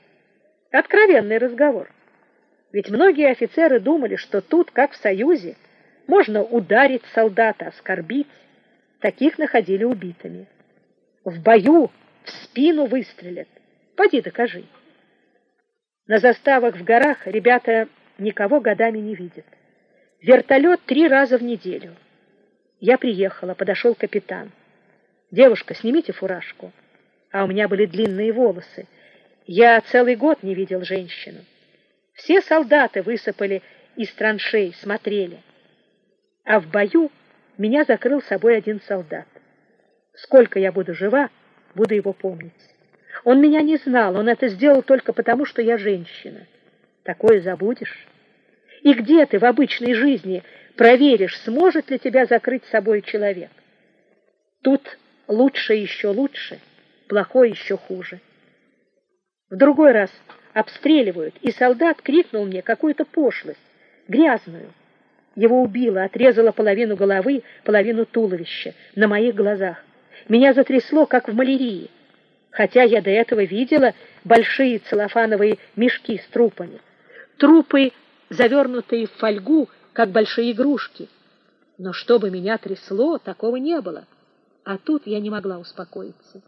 Откровенный разговор. Ведь многие офицеры думали, что тут, как в Союзе, можно ударить солдата, оскорбить. Таких находили убитыми. В бою в спину выстрелят. Поди докажи. На заставах в горах ребята никого годами не видят. Вертолет три раза в неделю. Я приехала, подошел капитан. «Девушка, снимите фуражку». А у меня были длинные волосы. Я целый год не видел женщину. Все солдаты высыпали из траншей, смотрели. А в бою меня закрыл собой один солдат. Сколько я буду жива, буду его помнить. Он меня не знал, он это сделал только потому, что я женщина. Такое забудешь? И где ты в обычной жизни проверишь, сможет ли тебя закрыть собой человек? Тут лучше еще лучше, плохое еще хуже. В другой раз обстреливают, и солдат крикнул мне какую-то пошлость, грязную. Его убило, отрезало половину головы, половину туловища на моих глазах. Меня затрясло, как в малярии, хотя я до этого видела большие целлофановые мешки с трупами. Трупы, завернутые в фольгу, как большие игрушки. Но чтобы меня трясло, такого не было. А тут я не могла успокоиться.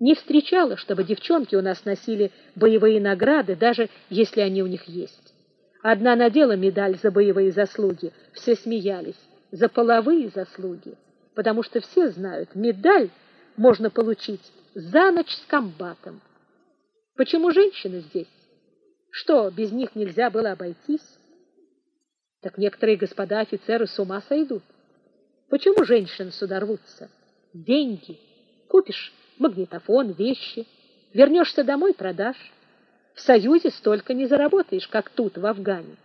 Не встречала, чтобы девчонки у нас носили боевые награды, даже если они у них есть. Одна надела медаль за боевые заслуги, все смеялись, за половые заслуги, потому что все знают, медаль можно получить за ночь с комбатом. Почему женщины здесь? Что, без них нельзя было обойтись? Так некоторые господа офицеры с ума сойдут. Почему женщины сюда рвутся? Деньги. Купишь магнитофон, вещи. Вернешься домой, продашь. В Союзе столько не заработаешь, как тут, в Афгане.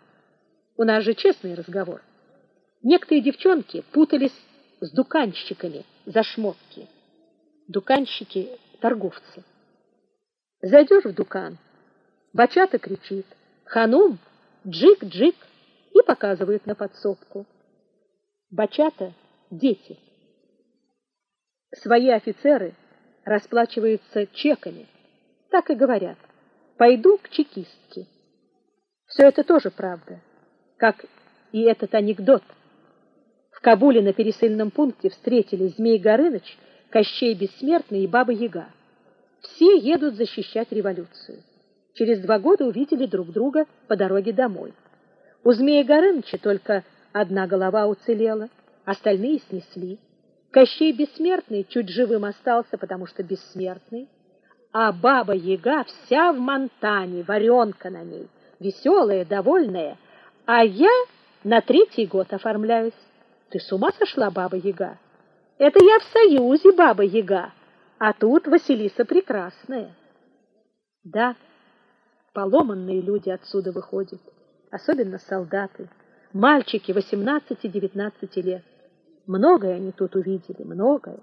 У нас же честный разговор. Некоторые девчонки путались с дуканщиками за шмотки. Дуканщики — торговцы. Зайдешь в дукан, бачата кричит «Ханум! Джик-джик!» и показывает на подсобку. Бачата — дети. Свои офицеры — расплачиваются чеками. Так и говорят. Пойду к чекистке. Все это тоже правда, как и этот анекдот. В Кабуле на пересыльном пункте встретились Змей Горыныч, Кощей Бессмертный и Баба Яга. Все едут защищать революцию. Через два года увидели друг друга по дороге домой. У Змея Горыныча только одна голова уцелела, остальные снесли. Кощей Бессмертный чуть живым остался, потому что бессмертный, а Баба Яга вся в монтане, варенка на ней, веселая, довольная, а я на третий год оформляюсь. Ты с ума сошла, Баба Яга? Это я в Союзе, Баба Яга, а тут Василиса Прекрасная. Да, поломанные люди отсюда выходят, особенно солдаты, мальчики 18-19 лет. Многое они тут увидели, многое.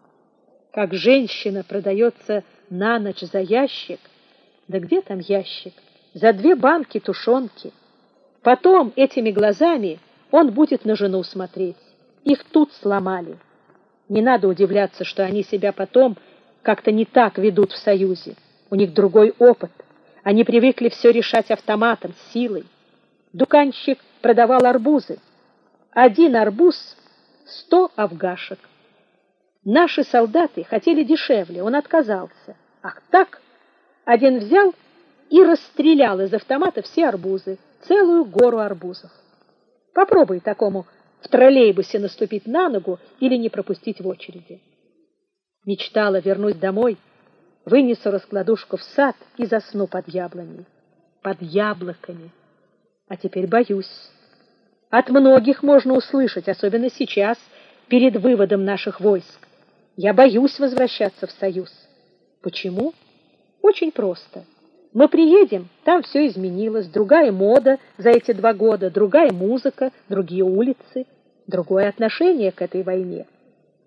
Как женщина продается на ночь за ящик, да где там ящик? За две банки тушенки. Потом этими глазами он будет на жену смотреть. Их тут сломали. Не надо удивляться, что они себя потом как-то не так ведут в Союзе. У них другой опыт. Они привыкли все решать автоматом, силой. Дуканщик продавал арбузы. Один арбуз — сто авгашек. Наши солдаты хотели дешевле, он отказался. Ах так? Один взял и расстрелял из автомата все арбузы, целую гору арбузов. Попробуй такому в троллейбусе наступить на ногу или не пропустить в очереди. Мечтала вернусь домой, вынесу раскладушку в сад и засну под яблоней, под яблоками. А теперь боюсь. От многих можно услышать, особенно сейчас, перед выводом наших войск. Я боюсь возвращаться в Союз. Почему? Очень просто. Мы приедем, там все изменилось, другая мода за эти два года, другая музыка, другие улицы, другое отношение к этой войне.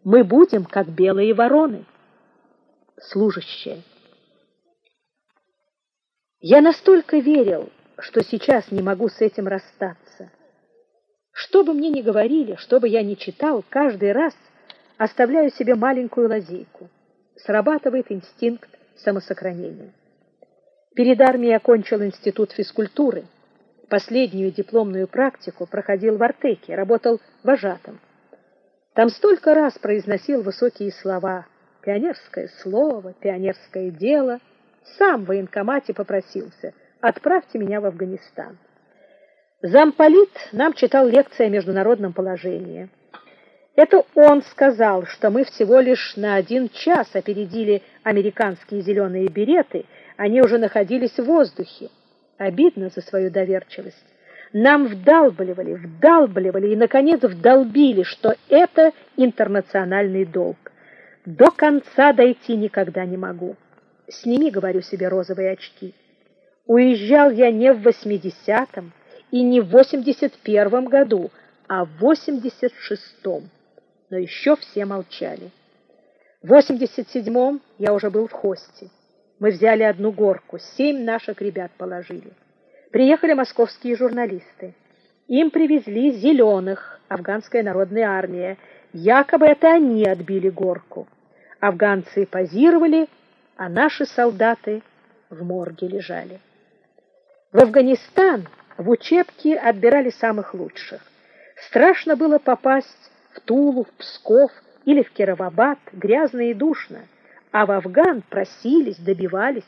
Мы будем как белые вороны. Служащие. Я настолько верил, что сейчас не могу с этим расстаться. Что бы мне ни говорили, что бы я ни читал, каждый раз оставляю себе маленькую лазейку. Срабатывает инстинкт самосохранения. Перед армией окончил институт физкультуры. Последнюю дипломную практику проходил в Артеке, работал вожатым. Там столько раз произносил высокие слова: пионерское слово, пионерское дело. Сам в военкомате попросился: "Отправьте меня в Афганистан". Замполит нам читал лекции о международном положении. Это он сказал, что мы всего лишь на один час опередили американские зеленые береты, они уже находились в воздухе. Обидно за свою доверчивость. Нам вдалбливали, вдалбливали и, наконец, вдолбили, что это интернациональный долг. До конца дойти никогда не могу. Сними, говорю себе, розовые очки. Уезжал я не в 80-м и не в 81-м году, а в 86-м но еще все молчали. В 87-м я уже был в Хосте. Мы взяли одну горку, семь наших ребят положили. Приехали московские журналисты. Им привезли зеленых, афганская народная армия. Якобы это они отбили горку. Афганцы позировали, а наши солдаты в морге лежали. В Афганистан в учебки отбирали самых лучших. Страшно было попасть в Тулу, в Псков или в Кировабад грязно и душно, а в Афган просились, добивались.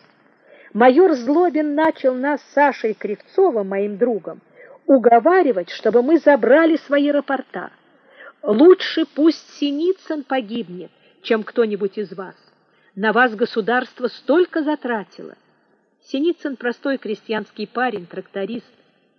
Майор Злобин начал нас с Сашей Кривцовым, моим другом, уговаривать, чтобы мы забрали свои рапорта. Лучше пусть Синицын погибнет, чем кто-нибудь из вас. На вас государство столько затратило. Синицын простой крестьянский парень, тракторист.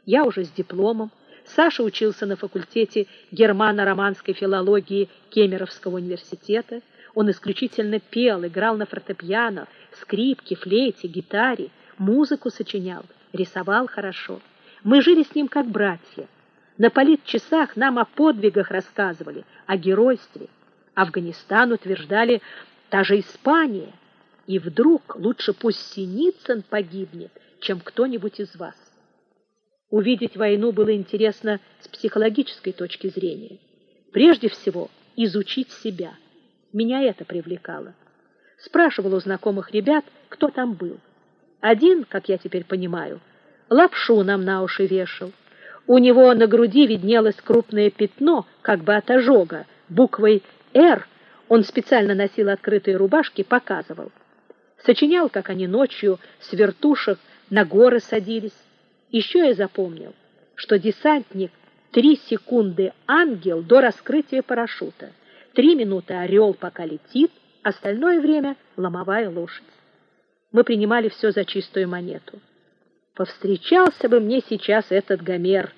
Я уже с дипломом. Саша учился на факультете германо-романской филологии Кемеровского университета. Он исключительно пел, играл на фортепиано, скрипке, флейте, гитаре, музыку сочинял, рисовал хорошо. Мы жили с ним как братья. На политчасах нам о подвигах рассказывали, о геройстве. Афганистан утверждали та же Испания. И вдруг лучше пусть Синицын погибнет, чем кто-нибудь из вас. Увидеть войну было интересно с психологической точки зрения. Прежде всего, изучить себя. Меня это привлекало. Спрашивал у знакомых ребят, кто там был. Один, как я теперь понимаю, лапшу нам на уши вешал. У него на груди виднелось крупное пятно, как бы от ожога, буквой «Р». Он специально носил открытые рубашки, показывал. Сочинял, как они ночью с вертушек на горы садились. Еще я запомнил, что десантник три секунды ангел до раскрытия парашюта, три минуты орел, пока летит, остальное время ломовая лошадь. Мы принимали все за чистую монету. Повстречался бы мне сейчас этот Гомер.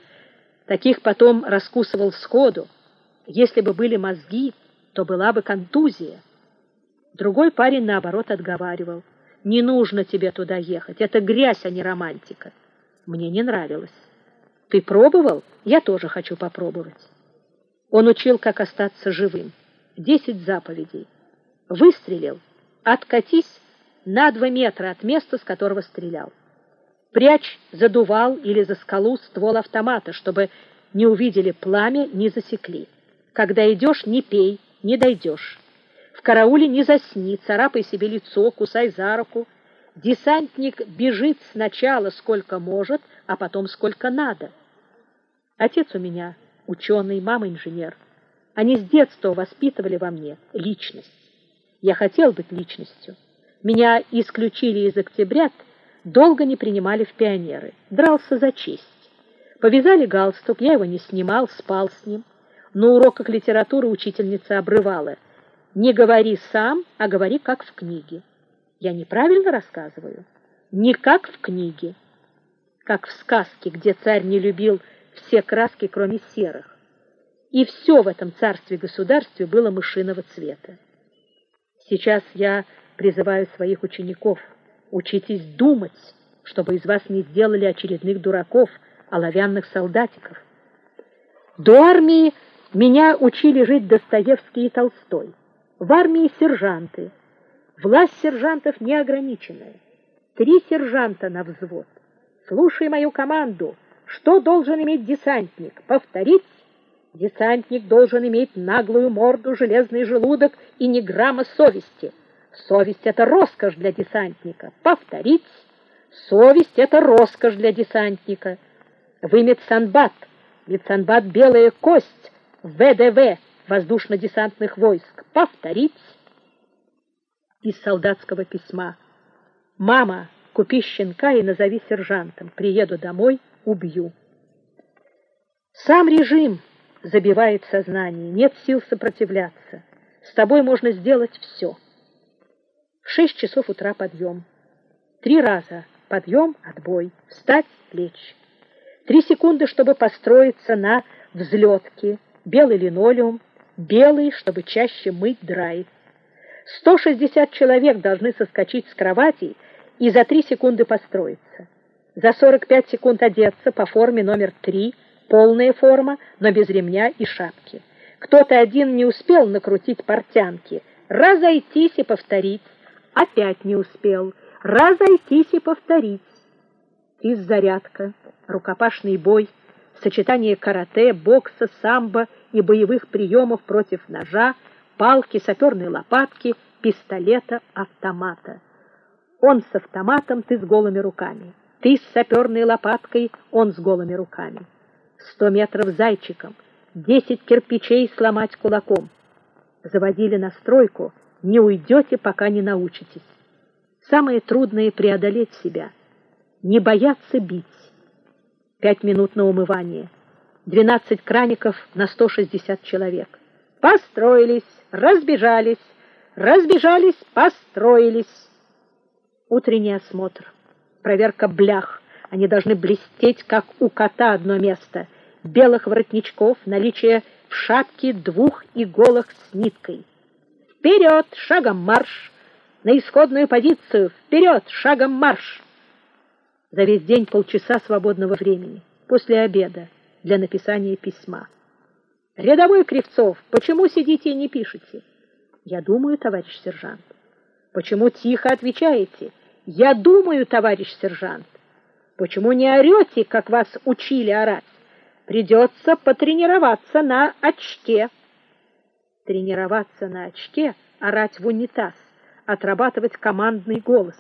Таких потом раскусывал сходу. Если бы были мозги, то была бы контузия. Другой парень, наоборот, отговаривал. Не нужно тебе туда ехать. Это грязь, а не романтика. Мне не нравилось. Ты пробовал? Я тоже хочу попробовать. Он учил, как остаться живым. Десять заповедей. Выстрелил. Откатись на два метра от места, с которого стрелял. Прячь задувал или за скалу ствол автомата, чтобы не увидели пламя, не засекли. Когда идешь, не пей, не дойдешь. В карауле не засни, царапай себе лицо, кусай за руку. Десантник бежит сначала сколько может, а потом сколько надо. Отец у меня ученый, мама инженер. Они с детства воспитывали во мне личность. Я хотел быть личностью. Меня исключили из октябрят, долго не принимали в пионеры. Дрался за честь. Повязали галстук, я его не снимал, спал с ним. На уроках литературы учительница обрывала — не говори сам, а говори как в книге. Я неправильно рассказываю? Не как в книге, как в сказке, где царь не любил все краски, кроме серых. И все в этом царстве-государстве было мышиного цвета. Сейчас я призываю своих учеников, учитесь думать, чтобы из вас не сделали очередных дураков, оловянных солдатиков. До армии меня учили жить Достоевский и Толстой. В армии сержанты. Власть сержантов неограниченная. Три сержанта на взвод. Слушай мою команду. Что должен иметь десантник? Повторить? Десантник должен иметь наглую морду, железный желудок и ни грамма совести. Совесть — это роскошь для десантника. Повторить? Совесть — это роскошь для десантника. Вы медсанбат. Медсанбат — белая кость. ВДВ воздушно-десантных войск. Повторить из солдатского письма. Мама, купи щенка и назови сержантом. Приеду домой, убью. Сам режим забивает сознание, нет сил сопротивляться. С тобой можно сделать все. В шесть часов утра подъем. Три раза подъем, отбой, встать, лечь. Три секунды, чтобы построиться на взлетке, белый линолеум, белый, чтобы чаще мыть, драить. 160 человек должны соскочить с кроватей и за 3 секунды построиться. За 45 секунд одеться по форме номер 3, полная форма, но без ремня и шапки. Кто-то один не успел накрутить портянки. Разойтись и повторить. Опять не успел. Разойтись и повторить. Физзарядка, рукопашный бой, сочетание карате, бокса, самбо и боевых приемов против ножа, палки, саперной лопатки, пистолета, автомата. Он с автоматом, ты с голыми руками. Ты с саперной лопаткой, он с голыми руками. Сто метров зайчиком, десять кирпичей сломать кулаком. Заводили на стройку, не уйдете, пока не научитесь. Самое трудное — преодолеть себя, не бояться бить. Пять минут на умывание. 12 краников на 160 человек. Построились, разбежались, разбежались, построились. Утренний осмотр, проверка блях. Они должны блестеть, как у кота одно место. Белых воротничков, наличие в шапке двух иголок с ниткой. Вперед, шагом марш! На исходную позицию! Вперед, шагом марш! За весь день полчаса свободного времени. После обеда для написания письма. Рядовой Кривцов, почему сидите и не пишете? Я думаю, товарищ сержант. Почему тихо отвечаете? Я думаю, товарищ сержант. Почему не орете, как вас учили орать? Придется потренироваться на очке. Тренироваться на очке, орать в унитаз, отрабатывать командный голос.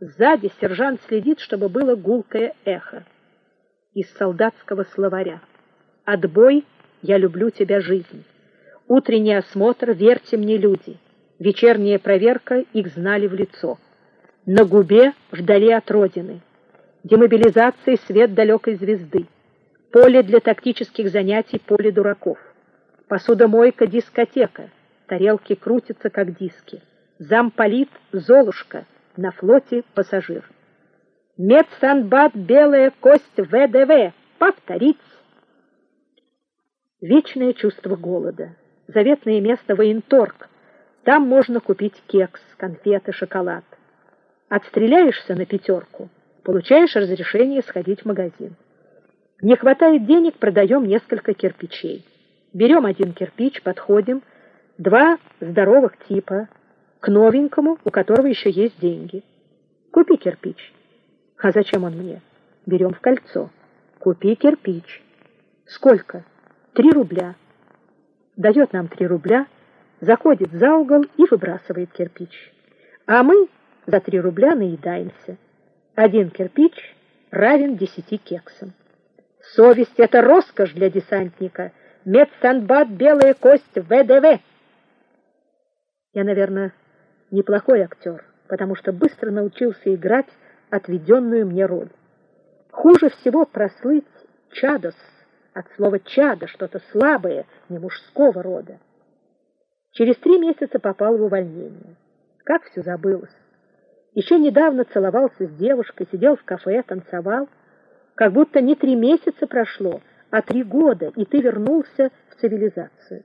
Сзади сержант следит, чтобы было гулкое эхо. Из солдатского словаря. Отбой, я люблю тебя, жизнь. Утренний осмотр, верьте мне, люди. Вечерняя проверка, их знали в лицо. На губе, вдали от родины. Демобилизация, свет далекой звезды. Поле для тактических занятий, поле дураков. Посудомойка, дискотека. Тарелки крутятся, как диски. Замполит, Золушка. На флоте пассажир. Медсанбат, белая кость, ВДВ. Повторить. Вечное чувство голода. Заветное место военторг. Там можно купить кекс, конфеты, шоколад. Отстреляешься на пятерку, получаешь разрешение сходить в магазин. Не хватает денег, продаем несколько кирпичей. Берем один кирпич, подходим, два здоровых типа, к новенькому, у которого еще есть деньги. Купи кирпич. А зачем он мне? Берем в кольцо. Купи кирпич. Сколько? Три рубля. Дает нам три рубля, заходит за угол и выбрасывает кирпич. А мы за три рубля наедаемся. Один кирпич равен десяти кексам. Совесть — это роскошь для десантника. Медсанбат, белая кость, ВДВ. Я, наверное, неплохой актер, потому что быстро научился играть отведенную мне роль. Хуже всего прослыть чадос, от слова «чадо», что-то слабое, не мужского рода. Через три месяца попал в увольнение. Как все забылось. Еще недавно целовался с девушкой, сидел в кафе, танцевал. Как будто не три месяца прошло, а три года, и ты вернулся в цивилизацию.